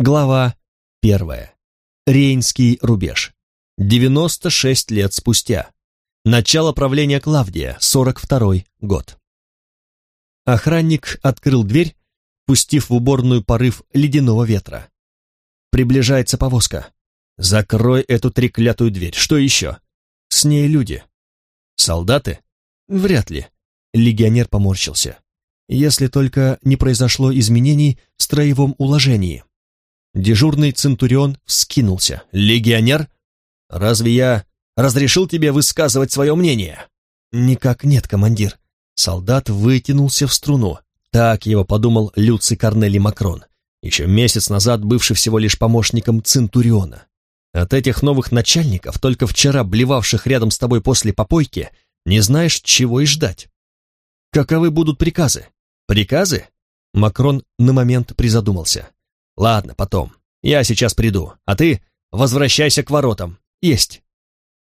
Глава первая. Рейнский рубеж. 96 лет спустя. Начало правления Клавдия, 42 год. Охранник открыл дверь, пустив в уборную порыв ледяного ветра. Приближается повозка. Закрой эту треклятую дверь. Что еще? С ней люди. Солдаты? Вряд ли. Легионер поморщился. Если только не произошло изменений в строевом уложении. Дежурный Центурион вскинулся. «Легионер? Разве я разрешил тебе высказывать свое мнение?» «Никак нет, командир». Солдат вытянулся в струну. Так его подумал Люций Корнелий Макрон, еще месяц назад бывший всего лишь помощником Центуриона. От этих новых начальников, только вчера блевавших рядом с тобой после попойки, не знаешь, чего и ждать. Каковы будут приказы? Приказы? Макрон на момент призадумался. Ладно, потом. Я сейчас приду, а ты возвращайся к воротам. Есть.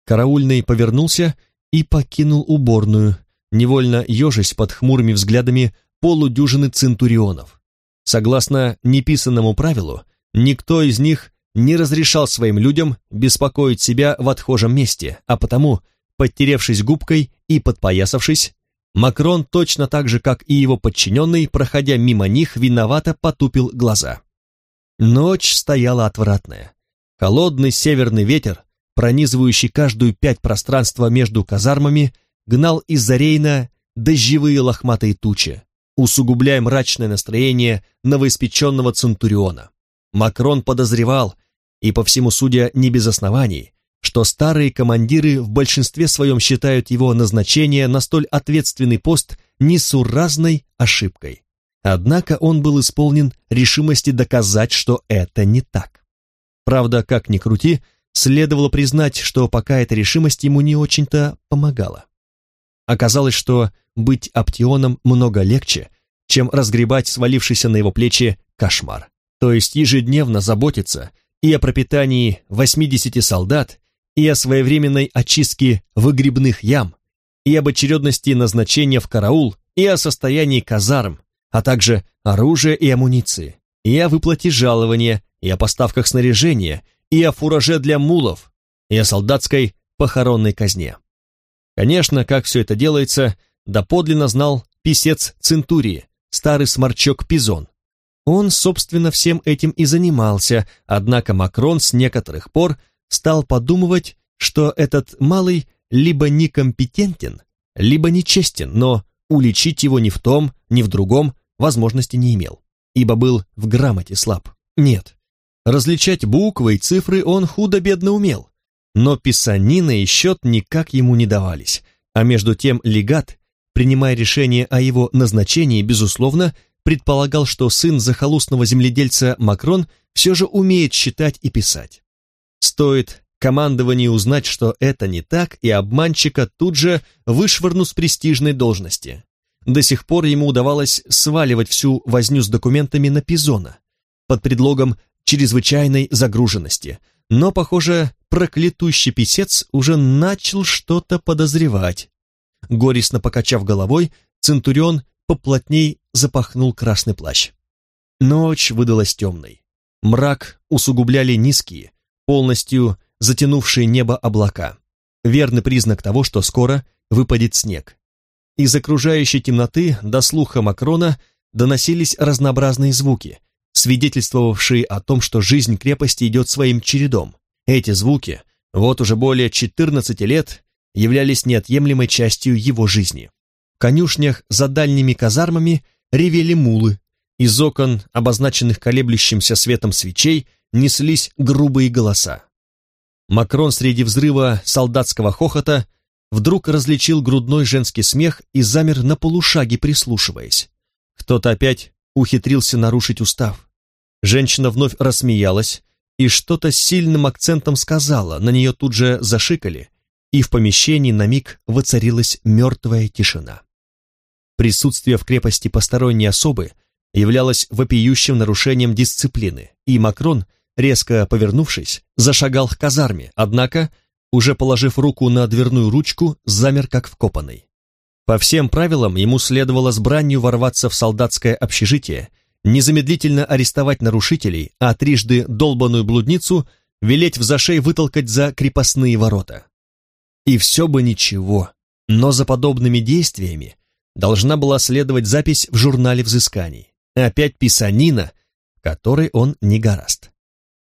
Караульный повернулся и покинул уборную, невольно ежась под хмурыми взглядами полудюжины центурионов. Согласно неписанному правилу, никто из них не разрешал своим людям беспокоить себя в отхожем месте, а потому, подтеревшись губкой и подпоясавшись, Макрон точно так же, как и его подчиненный, проходя мимо них, виновато потупил глаза. Ночь стояла отвратная. Холодный северный ветер, пронизывающий каждую пять пространства между казармами, гнал из-за Рейна дождевые лохматые тучи, усугубляя мрачное настроение новоиспеченного Центуриона. Макрон подозревал, и по всему судя не без оснований, что старые командиры в большинстве своем считают его назначение на столь ответственный пост несуразной ошибкой. Однако он был исполнен решимости доказать, что это не так. Правда, как ни крути, следовало признать, что пока эта решимость ему не очень-то помогала. Оказалось, что быть Аптионом много легче, чем разгребать свалившийся на его плечи кошмар. То есть ежедневно заботиться и о пропитании 80 солдат, и о своевременной очистке выгребных ям, и об очередности назначения в караул, и о состоянии казарм, а также оружия и амуниции, и о выплате жалования, и о поставках снаряжения, и о фураже для мулов, и о солдатской похоронной казне. Конечно, как все это делается, доподлинно знал писец Центурии, старый сморчок Пизон. Он, собственно, всем этим и занимался, однако Макрон с некоторых пор стал подумывать, что этот малый либо некомпетентен, либо нечестен, но уличить его ни в том, ни в другом возможности не имел, ибо был в грамоте слаб. Нет, различать буквы и цифры он худо-бедно умел, но писанина и счет никак ему не давались, а между тем легат, принимая решение о его назначении, безусловно, предполагал, что сын захолустного земледельца Макрон все же умеет считать и писать. Стоит командованию узнать, что это не так, и обманщика тут же вышвырну с престижной должности. До сих пор ему удавалось сваливать всю возню с документами на Пизона под предлогом чрезвычайной загруженности, но, похоже, проклятущий писец уже начал что-то подозревать. Горестно покачав головой, Центурион поплотней запахнул красный плащ. Ночь выдалась темной. Мрак усугубляли низкие, полностью затянувшие небо облака. Верный признак того, что скоро выпадет снег. Из окружающей темноты до слуха Макрона доносились разнообразные звуки, свидетельствовавшие о том, что жизнь крепости идет своим чередом. Эти звуки, вот уже более 14 лет, являлись неотъемлемой частью его жизни. В конюшнях за дальними казармами ревели мулы, из окон, обозначенных колеблющимся светом свечей, неслись грубые голоса. Макрон среди взрыва солдатского хохота вдруг различил грудной женский смех и замер на полушаге, прислушиваясь. Кто-то опять ухитрился нарушить устав. Женщина вновь рассмеялась и что-то сильным акцентом сказала, на нее тут же зашикали, и в помещении на миг воцарилась мертвая тишина. Присутствие в крепости посторонней особы являлось вопиющим нарушением дисциплины, и Макрон – резко повернувшись, зашагал к казарме, однако, уже положив руку на дверную ручку, замер как вкопанный. По всем правилам ему следовало с бранью ворваться в солдатское общежитие, незамедлительно арестовать нарушителей, а трижды долбаную блудницу велеть в зашей вытолкать за крепостные ворота. И все бы ничего, но за подобными действиями должна была следовать запись в журнале взысканий. Опять писанина, которой он не гораст.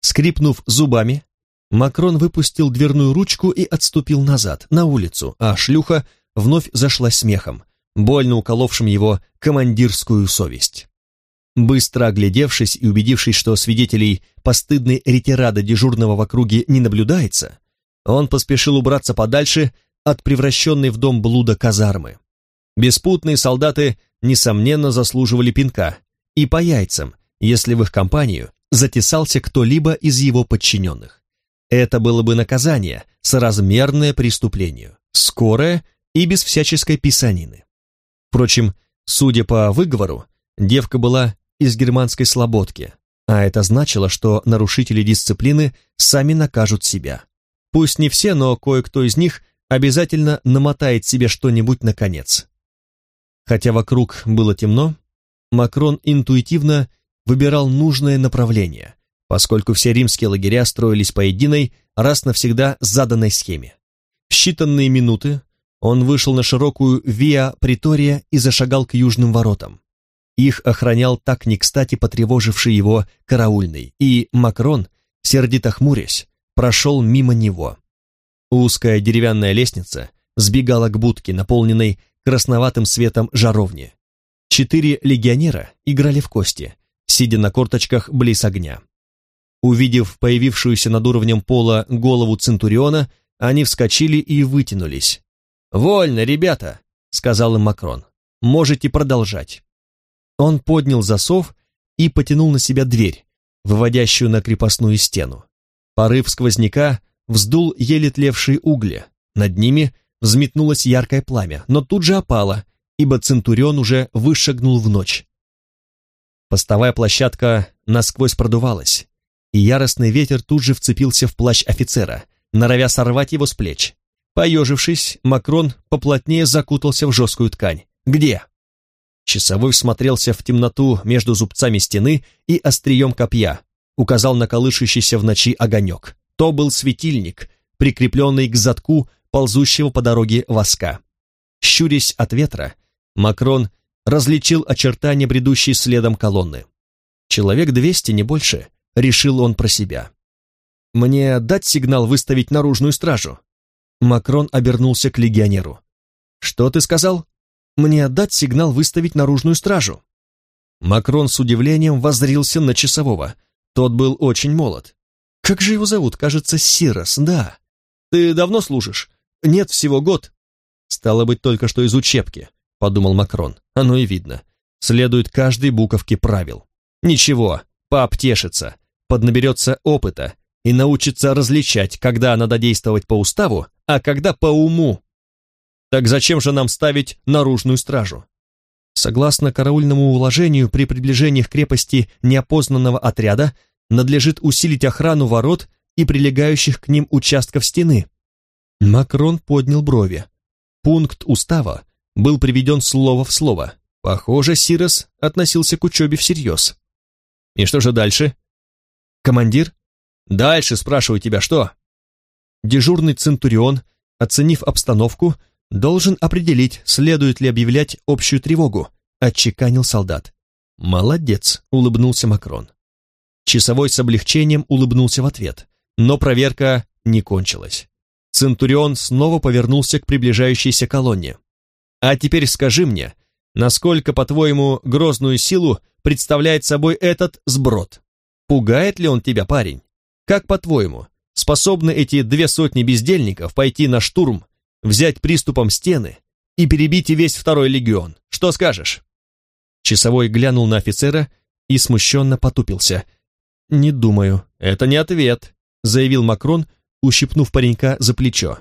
Скрипнув зубами, Макрон выпустил дверную ручку и отступил назад, на улицу, а шлюха вновь зашла смехом, больно уколовшим его командирскую совесть. Быстро оглядевшись и убедившись, что свидетелей постыдной ретирады дежурного в округе не наблюдается, он поспешил убраться подальше от превращенной в дом блуда казармы. Беспутные солдаты, несомненно, заслуживали пинка, и по яйцам, если в их компанию затесался кто-либо из его подчиненных. Это было бы наказание, соразмерное преступлению, скорое и без всяческой писанины. Впрочем, судя по выговору, девка была из германской слободки, а это значило, что нарушители дисциплины сами накажут себя. Пусть не все, но кое-кто из них обязательно намотает себе что-нибудь на конец. Хотя вокруг было темно, Макрон интуитивно выбирал нужное направление, поскольку все римские лагеря строились по единой, раз навсегда заданной схеме. В считанные минуты он вышел на широкую Виа Притория и зашагал к южным воротам. Их охранял так не кстати потревоживший его караульный, и Макрон, сердито хмурясь, прошел мимо него. Узкая деревянная лестница сбегала к будке, наполненной красноватым светом жаровни. Четыре легионера играли в кости, сидя на корточках близ огня. Увидев появившуюся над уровнем пола голову Центуриона, они вскочили и вытянулись. «Вольно, ребята!» — сказал им Макрон. «Можете продолжать». Он поднял засов и потянул на себя дверь, выводящую на крепостную стену. Порыв сквозняка вздул еле тлевшие угли. Над ними взметнулось яркое пламя, но тут же опало, ибо Центурион уже вышагнул в ночь. Постовая площадка насквозь продувалась, и яростный ветер тут же вцепился в плащ офицера, норовя сорвать его с плеч. Поежившись, Макрон поплотнее закутался в жесткую ткань. «Где?» Часовой смотрелся в темноту между зубцами стены и острием копья, указал на колышущийся в ночи огонек. То был светильник, прикрепленный к задку ползущего по дороге воска. Щурясь от ветра, Макрон различил очертания бредущей следом колонны. Человек двести, не больше, решил он про себя. «Мне дать сигнал выставить наружную стражу?» Макрон обернулся к легионеру. «Что ты сказал? Мне дать сигнал выставить наружную стражу?» Макрон с удивлением воззрился на часового. Тот был очень молод. Как же его зовут? Кажется, Сирос, да. Ты давно служишь? Нет, всего год. Стало быть, только что из учебки, подумал Макрон. Оно и видно. Следует каждой буковке правил. Ничего, пообтешится, поднаберется опыта и научится различать, когда надо действовать по уставу, а когда по уму. Так зачем же нам ставить наружную стражу? Согласно караульному уложению, при приближении к крепости неопознанного отряда надлежит усилить охрану ворот и прилегающих к ним участков стены. Макрон поднял брови. Пункт устава был приведен слово в слово. Похоже, Сирос относился к учебе всерьез. И что же дальше? Командир? Дальше, спрашиваю тебя, что? Дежурный Центурион, оценив обстановку, должен определить, следует ли объявлять общую тревогу, отчеканил солдат. Молодец, улыбнулся Макрон. Часовой с облегчением улыбнулся в ответ, но проверка не кончилась. Центурион снова повернулся к приближающейся колонне. «А теперь скажи мне, насколько, по-твоему, грозную силу представляет собой этот сброд? Пугает ли он тебя, парень? Как, по-твоему, способны эти две сотни бездельников пойти на штурм, взять приступом стены и перебить весь второй легион? Что скажешь?» Часовой глянул на офицера и смущенно потупился – «Не думаю. Это не ответ», — заявил Макрон, ущипнув паренька за плечо.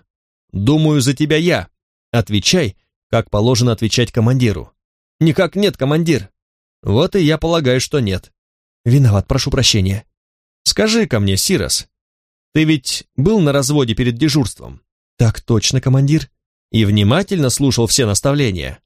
«Думаю за тебя я. Отвечай, как положено отвечать командиру». «Никак нет, командир». «Вот и я полагаю, что нет». «Виноват, прошу прощения». «Скажи-ка мне, Сирос, ты ведь был на разводе перед дежурством?» «Так точно, командир». «И внимательно слушал все наставления?»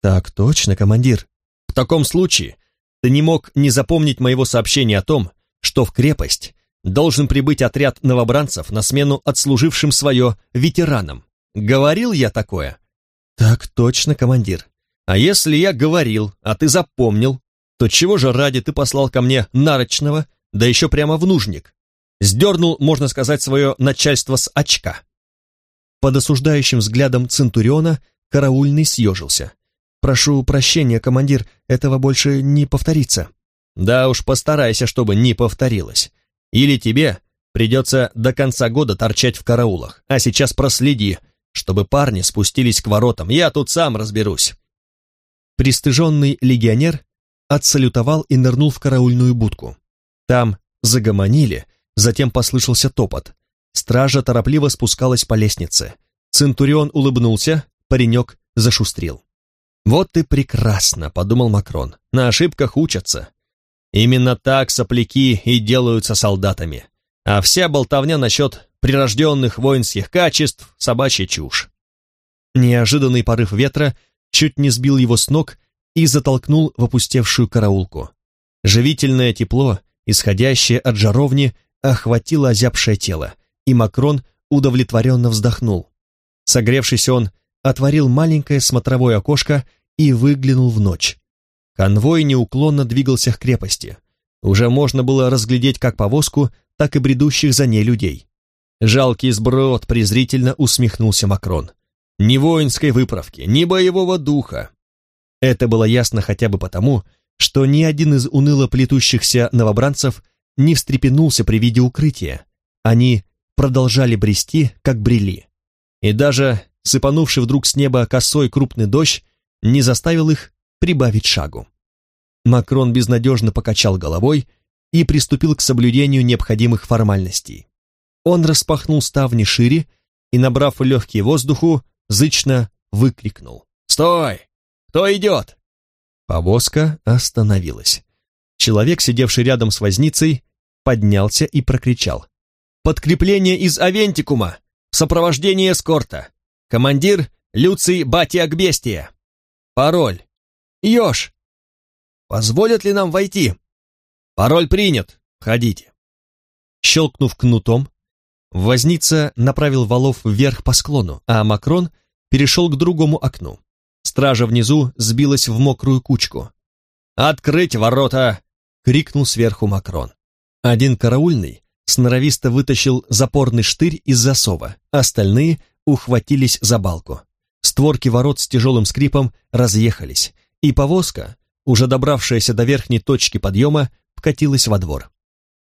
«Так точно, командир». «В таком случае ты не мог не запомнить моего сообщения о том, что в крепость должен прибыть отряд новобранцев на смену отслужившим свое ветеранам. Говорил я такое? Так точно, командир. А если я говорил, а ты запомнил, то чего же ради ты послал ко мне нарочного, да еще прямо в нужник? Сдернул, можно сказать, свое начальство с очка. Под осуждающим взглядом Центуриона караульный съежился. «Прошу прощения, командир, этого больше не повторится». «Да уж постарайся, чтобы не повторилось. Или тебе придется до конца года торчать в караулах, а сейчас проследи, чтобы парни спустились к воротам, я тут сам разберусь». Пристыженный легионер отсалютовал и нырнул в караульную будку. Там загомонили, затем послышался топот. Стража торопливо спускалась по лестнице. Центурион улыбнулся, паренек зашустрил. «Вот и прекрасно», — подумал Макрон, — «на ошибках учатся». Именно так сопляки и делаются солдатами. А вся болтовня насчет прирожденных воинских качеств — собачья чушь. Неожиданный порыв ветра чуть не сбил его с ног и затолкнул в опустевшую караулку. Живительное тепло, исходящее от жаровни, охватило озябшее тело, и Макрон удовлетворенно вздохнул. Согревшись он, отворил маленькое смотровое окошко и выглянул в ночь. Конвой неуклонно двигался к крепости. Уже можно было разглядеть как повозку, так и бредущих за ней людей. Жалкий сброд презрительно усмехнулся Макрон. Ни воинской выправки, ни боевого духа. Это было ясно хотя бы потому, что ни один из уныло плетущихся новобранцев не встрепенулся при виде укрытия. Они продолжали брести, как брели. И даже сыпанувший вдруг с неба косой крупный дождь не заставил их прибавить шагу. Макрон безнадежно покачал головой и приступил к соблюдению необходимых формальностей. Он распахнул ставни шире и, набрав легкие воздуху, зычно выкрикнул. «Стой! Кто идет?» Повозка остановилась. Человек, сидевший рядом с возницей, поднялся и прокричал. «Подкрепление из Авентикума! В сопровождении эскорта! Командир Люций Батиакбестия! Пароль! Ёж! Позволят ли нам войти?» «Пароль принят! Входите!» Щелкнув кнутом, возница направил валов вверх по склону, а Макрон перешел к другому окну. Стража внизу сбилась в мокрую кучку. «Открыть ворота!» — крикнул сверху Макрон. Один караульный сноровисто вытащил запорный штырь из засова, остальные ухватились за балку. Створки ворот с тяжелым скрипом разъехались, и повозка, уже добравшаяся до верхней точки подъема, вкатилась во двор.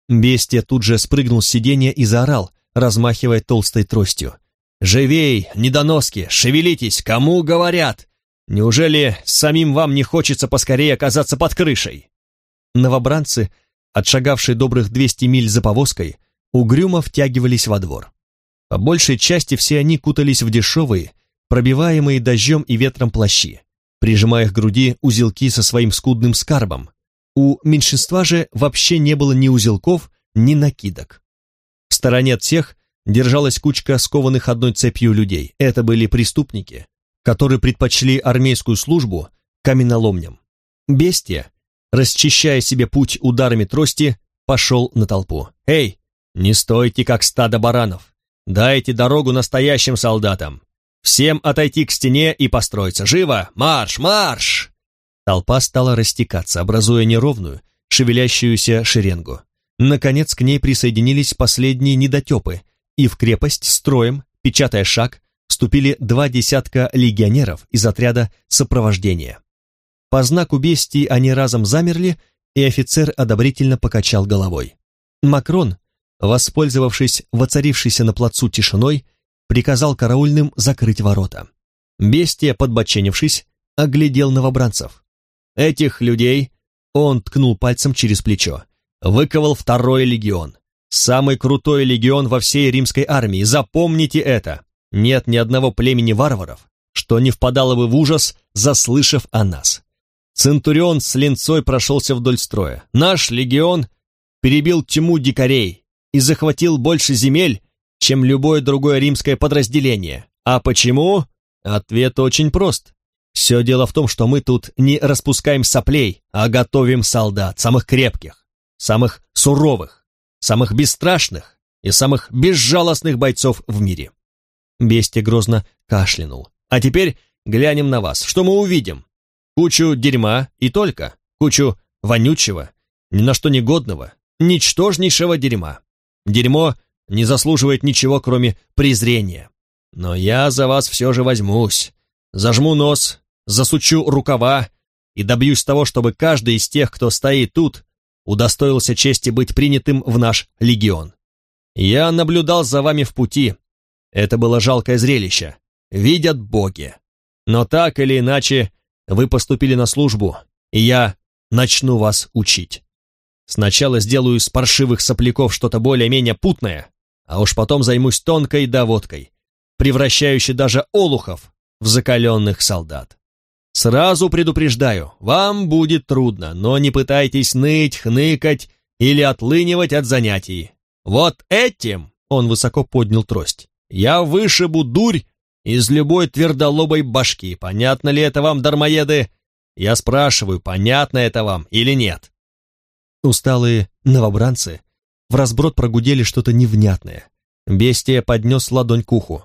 Бестия тут же спрыгнул с сиденья и заорал, размахивая толстой тростью. «Живей, недоноски, шевелитесь, кому говорят? Неужели самим вам не хочется поскорее оказаться под крышей?» Новобранцы отшагавшие добрых 200 миль за повозкой, угрюмо втягивались во двор. По большей части все они кутались в дешевые, пробиваемые дождем и ветром плащи, прижимая к груди узелки со своим скудным скарбом. У меньшинства же вообще не было ни узелков, ни накидок. Стороне от всех держалась кучка скованных одной цепью людей. Это были преступники, которые предпочли армейскую службу каменоломням. Бестия, расчищая себе путь ударами трости, пошел на толпу. «Эй, не стойте, как стадо баранов! Дайте дорогу настоящим солдатам! Всем отойти к стене и построиться! Живо! Марш! Марш!» Толпа стала растекаться, образуя неровную, шевелящуюся шеренгу. Наконец к ней присоединились последние недотепы, и в крепость строем, печатая шаг, вступили два десятка легионеров из отряда сопровождения. По знаку бестии они разом замерли, и офицер одобрительно покачал головой. Макрон, воспользовавшись воцарившейся на плацу тишиной, приказал караульным закрыть ворота. Бестия, подбоченившись, оглядел новобранцев. Этих людей, он ткнул пальцем через плечо, выковал второй легион. Самый крутой легион во всей римской армии, запомните это. Нет ни одного племени варваров, что не впадало бы в ужас, заслышав о нас. Центурион с линцой прошелся вдоль строя. Наш легион перебил тьму дикарей и захватил больше земель, чем любое другое римское подразделение. А почему? Ответ очень прост. Все дело в том, что мы тут не распускаем соплей, а готовим солдат, самых крепких, самых суровых, самых бесстрашных и самых безжалостных бойцов в мире. Бестия грозно кашлянул. А теперь глянем на вас. Что мы увидим? Кучу дерьма и только. Кучу вонючего, ни на что негодного, ничтожнейшего дерьма. Дерьмо не заслуживает ничего, кроме презрения. Но я за вас все же возьмусь. Зажму нос, засучу рукава и добьюсь того, чтобы каждый из тех, кто стоит тут, удостоился чести быть принятым в наш легион. Я наблюдал за вами в пути. Это было жалкое зрелище. Видят боги. Но так или иначе, вы поступили на службу, и я начну вас учить. Сначала сделаю из паршивых сопляков что-то более-менее путное, а уж потом займусь тонкой доводкой, превращающей даже олухов в закаленных солдат. Сразу предупреждаю, вам будет трудно, но не пытайтесь ныть, хныкать или отлынивать от занятий. Вот этим, он высоко поднял трость, я вышибу дурь из любой твердолобой башки. Понятно ли это вам, дармоеды? Я спрашиваю, понятно это вам или нет? Усталые новобранцы в разброд прогудели что-то невнятное. Бестия поднес ладонь к уху.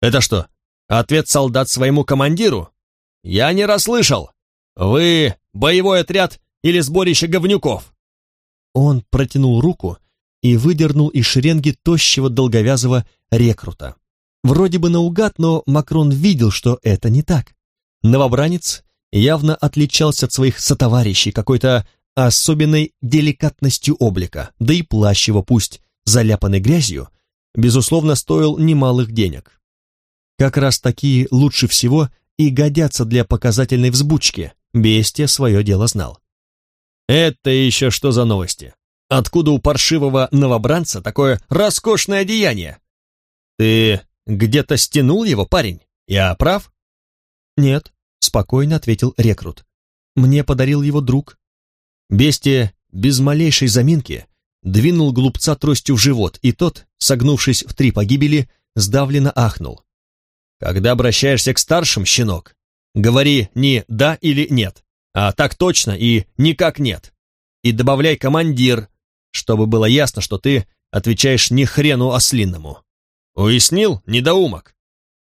«Это что, ответ солдат своему командиру?» «Я не расслышал! Вы боевой отряд или сборище говнюков?» Он протянул руку и выдернул из шеренги тощего долговязого рекрута. Вроде бы наугад, но Макрон видел, что это не так. Новобранец явно отличался от своих сотоварищей какой-то особенной деликатностью облика, да и плащ его, пусть заляпанный грязью, безусловно, стоил немалых денег. Как раз такие лучше всего и годятся для показательной взбучки, Бестия свое дело знал. «Это еще что за новости? Откуда у паршивого новобранца такое роскошное одеяние? Ты где-то стянул его, парень? Я прав?» «Нет», — спокойно ответил рекрут. «Мне подарил его друг, Бестия без малейшей заминки двинул глупца тростью в живот, и тот, согнувшись в три погибели, сдавленно ахнул. Когда обращаешься к старшим, щенок, говори не «да» или «нет», а так точно и «никак нет». И добавляй «командир», чтобы было ясно, что ты отвечаешь не хрену ослинному. Уяснил, недоумок?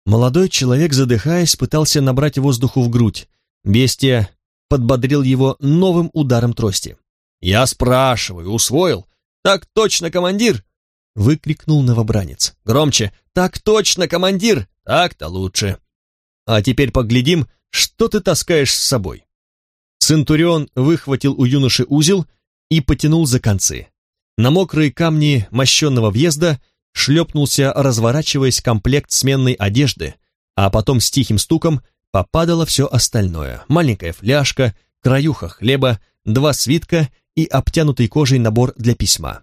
Молодой человек, задыхаясь, пытался набрать воздуху в грудь. Бестия подбодрил его новым ударом трости. «Я спрашиваю, усвоил? Так точно, командир!» Выкрикнул новобранец. «Громче! Так точно, командир! Так-то лучше!» «А теперь поглядим, что ты таскаешь с собой!» Центурион выхватил у юноши узел и потянул за концы. На мокрые камни мощенного въезда шлепнулся, разворачиваясь комплект сменной одежды, а потом с тихим стуком попадало все остальное. Маленькая фляжка, краюха хлеба, два свитка и обтянутый кожей набор для письма.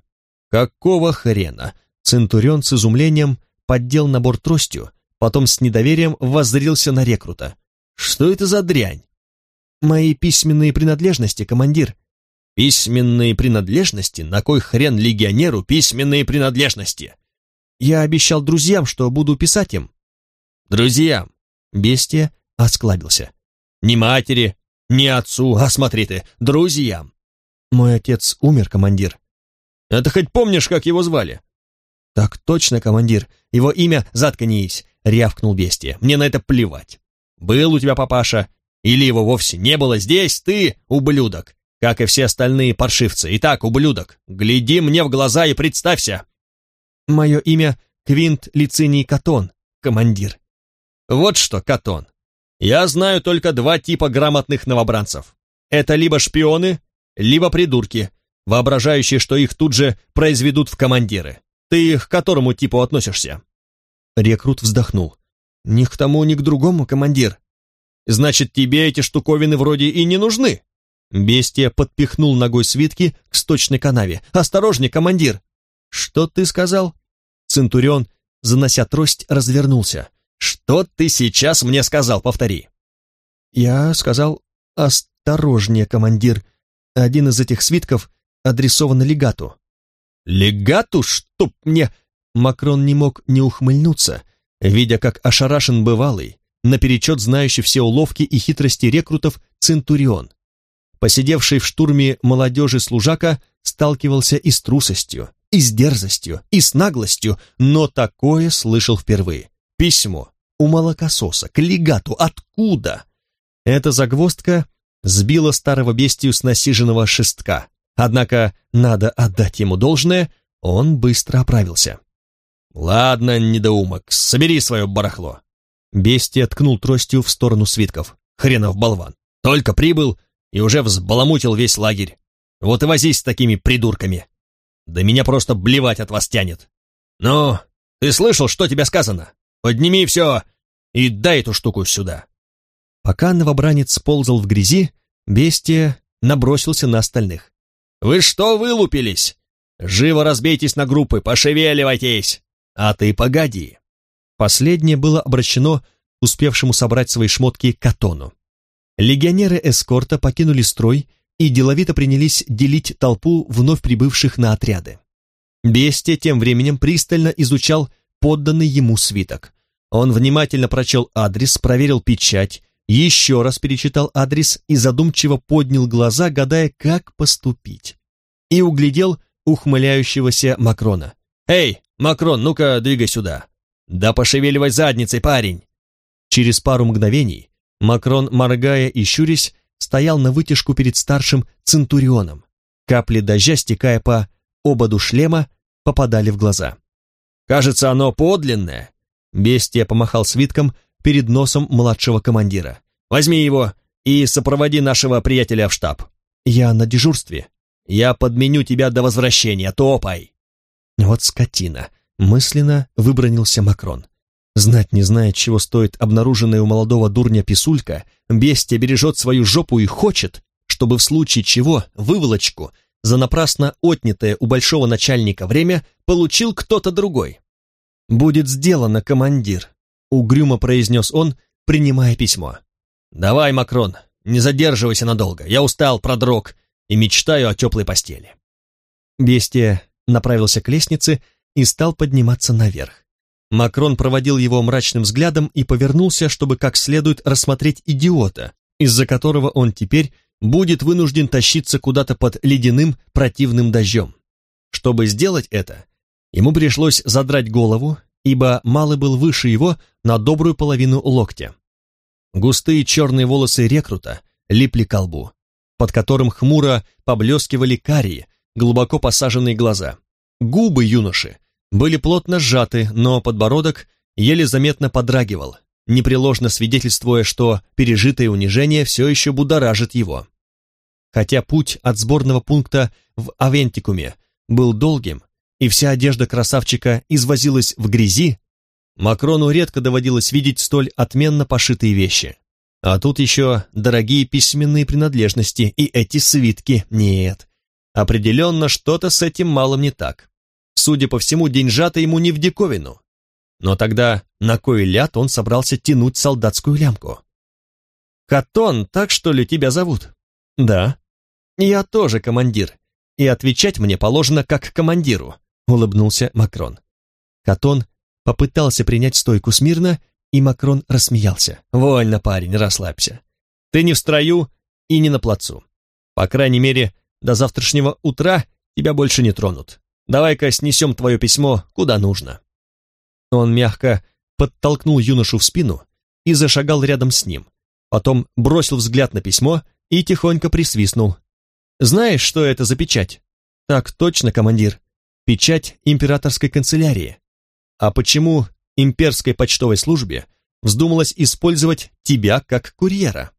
Какого хрена? Центурион с изумлением поддел набор тростью, потом с недоверием воззрился на рекрута. Что это за дрянь? Мои письменные принадлежности, командир. Письменные принадлежности? На кой хрен легионеру письменные принадлежности? Я обещал друзьям, что буду писать им. Друзьям? Бестия осклабился. «Ни матери, ни отцу, а смотри ты, друзьям!» «Мой отец умер, командир». «Это хоть помнишь, как его звали?» «Так точно, командир. Его имя заткнись», — рявкнул бестия. «Мне на это плевать. Был у тебя папаша, или его вовсе не было здесь, ты, ублюдок, как и все остальные паршивцы. Итак, ублюдок, гляди мне в глаза и представься». «Мое имя Квинт Лициний Катон, командир». «Вот что, Катон, я знаю только два типа грамотных новобранцев. Это либо шпионы, либо придурки, воображающие, что их тут же произведут в командиры. Ты к которому типу относишься?» Рекрут вздохнул. «Ни к тому, ни к другому, командир. Значит, тебе эти штуковины вроде и не нужны?» Бестия подпихнул ногой свитки к сточной канаве. «Осторожней, командир!» «Что ты сказал?» Центурион, занося трость, развернулся. «Что ты сейчас мне сказал? Повтори». «Я сказал, осторожнее, командир. Один из этих свитков адресован легату». «Легату? Чтоб мне...» Макрон не мог не ухмыльнуться, видя, как ошарашен бывалый, наперечет знающий все уловки и хитрости рекрутов Центурион. Посидевший в штурме молодежи служака сталкивался и с трусостью, и с дерзостью, и с наглостью, но такое слышал впервые. Письмо у молокососа, к легату, откуда? Эта загвоздка сбила старого бестию с насиженного шестка, однако надо отдать ему должное, он быстро оправился. «Ладно, недоумок, собери свое барахло». Бестия ткнул тростью в сторону свитков. Хренов болван. Только прибыл и уже взбаламутил весь лагерь. Вот и возись с такими придурками. Да меня просто блевать от вас тянет. Ну, ты слышал, что тебе сказано? Подними все и дай эту штуку сюда. Пока новобранец ползал в грязи, бестия набросился на остальных. «Вы что вылупились? Живо разбейтесь на группы, пошевеливайтесь! А ты погоди!» Последнее было обращено успевшему собрать свои шмотки Катону. Легионеры эскорта покинули строй и деловито принялись делить толпу вновь прибывших на отряды. Бестия тем временем пристально изучал подданный ему свиток. Он внимательно прочел адрес, проверил печать, еще раз перечитал адрес и задумчиво поднял глаза, гадая, как поступить. И углядел ухмыляющегося Макрона. «Эй, Макрон, ну-ка, двигай сюда!» «Да пошевеливай задницей, парень!» Через пару мгновений Макрон, моргая и щурясь, стоял на вытяжку перед старшим Центурионом. Капли дождя, стекая по ободу шлема, попадали в глаза. «Кажется, оно подлинное!» Бестия помахал свитком перед носом младшего командира. «Возьми его и сопроводи нашего приятеля в штаб. Я на дежурстве. Я подменю тебя до возвращения, топай!» Вот скотина, мысленно выбронился Макрон. Знать не знает, чего стоит обнаруженная у молодого дурня писулька, бестия бережет свою жопу и хочет, чтобы в случае чего выволочку за напрасно отнятое у большого начальника время получил кто-то другой. «Будет сделано, командир», — угрюмо произнес он, принимая письмо. «Давай, Макрон, не задерживайся надолго, я устал, продрог и мечтаю о теплой постели». Бестия направился к лестнице и стал подниматься наверх. Макрон проводил его мрачным взглядом и повернулся, чтобы как следует рассмотреть идиота, из-за которого он теперь будет вынужден тащиться куда-то под ледяным противным дождем. Чтобы сделать это, ему пришлось задрать голову, ибо малый был выше его на добрую половину локтя. Густые черные волосы рекрута липли к лбу, под которым хмуро поблескивали карие, глубоко посаженные глаза. Губы юноши были плотно сжаты, но подбородок еле заметно подрагивал, непреложно свидетельствуя, что пережитое унижение все еще будоражит его. Хотя путь от сборного пункта в Авентикуме был долгим, и вся одежда красавчика извозилась в грязи, Макрону редко доводилось видеть столь отменно пошитые вещи. А тут еще дорогие письменные принадлежности и эти свитки. Нет, определенно что-то с этим малым не так. Судя по всему, деньжата ему не в диковину. Но тогда на кой ляд он собрался тянуть солдатскую лямку? «Катон, так что ли тебя зовут?» «Да». «Я тоже командир, и отвечать мне положено как командиру», улыбнулся Макрон. Катон попытался принять стойку смирно, и Макрон рассмеялся. «Вольно, парень, расслабься. Ты не в строю и не на плацу. По крайней мере, до завтрашнего утра тебя больше не тронут. Давай-ка снесем твое письмо куда нужно». Он мягко подтолкнул юношу в спину и зашагал рядом с ним. Потом бросил взгляд на письмо и тихонько присвистнул. «Знаешь, что это за печать?» «Так точно, командир. Печать императорской канцелярии. А почему имперской почтовой службе вздумалось использовать тебя как курьера?»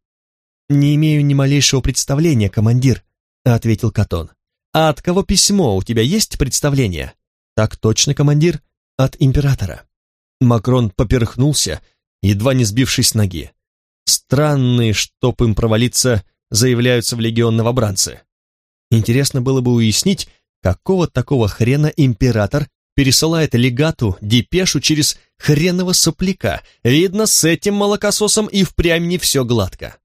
«Не имею ни малейшего представления, командир», — ответил Катон. «А от кого письмо? У тебя есть представление?» «Так точно, командир, от императора». Макрон поперхнулся, едва не сбившись с ноги. Странные, чтоб им провалиться, заявляются в легион новобранцы. Интересно было бы уяснить, какого такого хрена император пересылает легату депешу через хреново сопляка. Видно, с этим молокососом и впрямь не все гладко.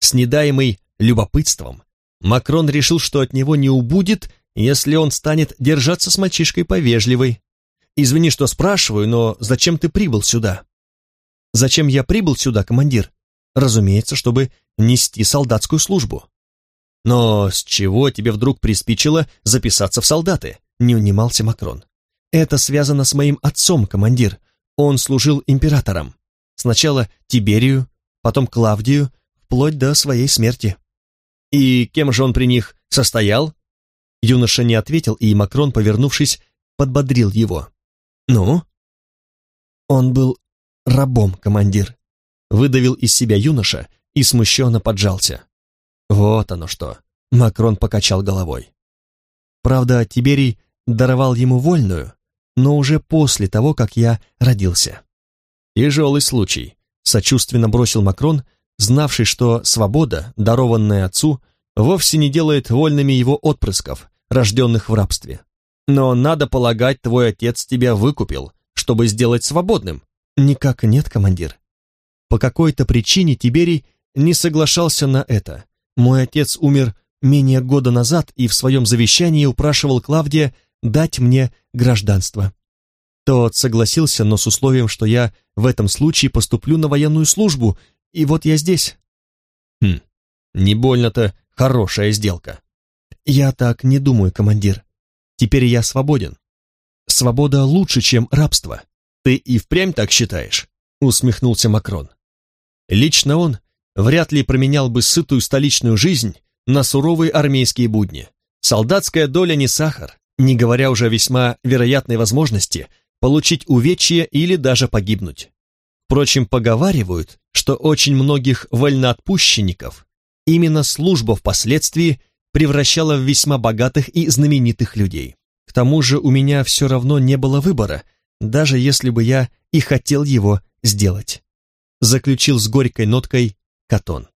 С недаемой любопытством Макрон решил, что от него не убудет, если он станет держаться с мальчишкой повежливой. «Извини, что спрашиваю, но зачем ты прибыл сюда?» Зачем я прибыл сюда, командир? Разумеется, чтобы нести солдатскую службу. Но с чего тебе вдруг приспичило записаться в солдаты? Не унимался Макрон. Это связано с моим отцом, командир. Он служил императором. Сначала Тиберию, потом Клавдию, вплоть до своей смерти. И кем же он при них состоял? Юноша не ответил, и Макрон, повернувшись, подбодрил его. «Ну?» «Он был рабом, командир», — выдавил из себя юноша и смущенно поджался. «Вот оно что!» — Макрон покачал головой. Правда, Тиберий даровал ему вольную, но уже после того, как я родился. «Тяжелый случай», — сочувственно бросил Макрон, знавший, что свобода, дарованная отцу, вовсе не делает вольными его отпрысков, рожденных в рабстве. Но, надо полагать, твой отец тебя выкупил, чтобы сделать свободным. Никак нет, командир. По какой-то причине Тиберий не соглашался на это. Мой отец умер менее года назад и в своем завещании упрашивал Клавдия дать мне гражданство. Тот согласился, но с условием, что я в этом случае поступлю на военную службу, и вот я здесь. Хм, не больно-то хорошая сделка. Я так не думаю, командир. Теперь я свободен. Свобода лучше, чем рабство. Ты и впрямь так считаешь? Усмехнулся Макрон. Лично он вряд ли променял бы сытую столичную жизнь на суровые армейские будни. Солдатская доля не сахар, не говоря уже о весьма вероятной возможности получить увечье или даже погибнуть. Впрочем, поговаривают, что очень многих вольноотпущенников именно служба впоследствии превращала в весьма богатых и знаменитых людей. К тому же у меня все равно не было выбора, даже если бы я и хотел его сделать. Заключил с горькой ноткой Катон.